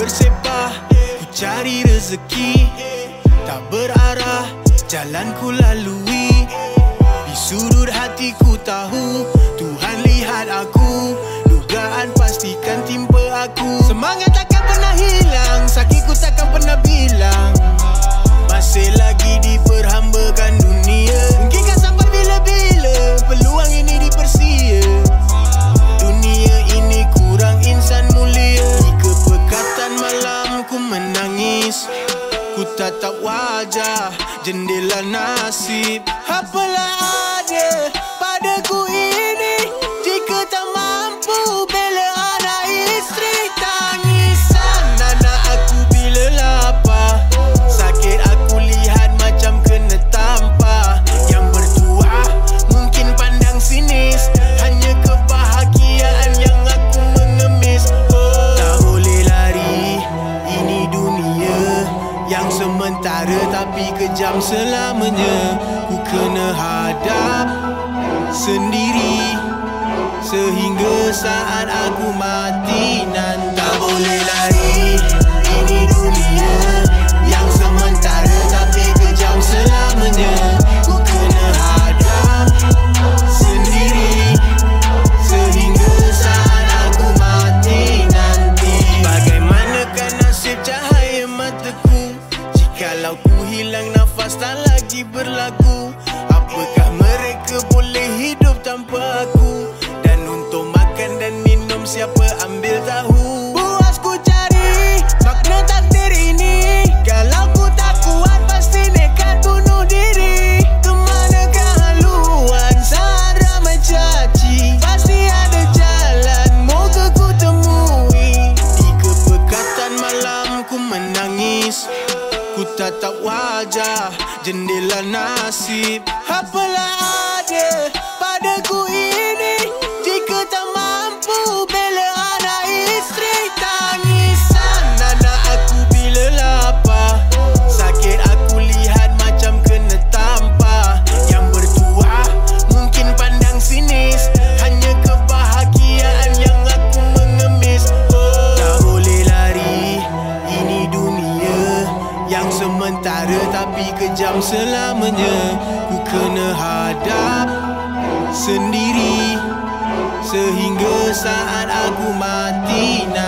bersepah Ku cari rezeki. Tak berarah Jalan ku lalui. Di sudut hatiku tahu tatap wajah jendela nasib. Apa Yang sementara tapi kejam selamanya. Ku kena hadap sendiri Sehingga saat aku mati nanti Tak boleh lari Kalau ku hilang nafas tak lagi berlaku. Apakah mereka boleh hidup tanpa aku? Dan untuk makan dan minum siapa ambil tahu? wajah jendela nasib. Apalah ada padaku ini. yang selamanya ku kena hadap sendiri sehingga saat aku mati nanti.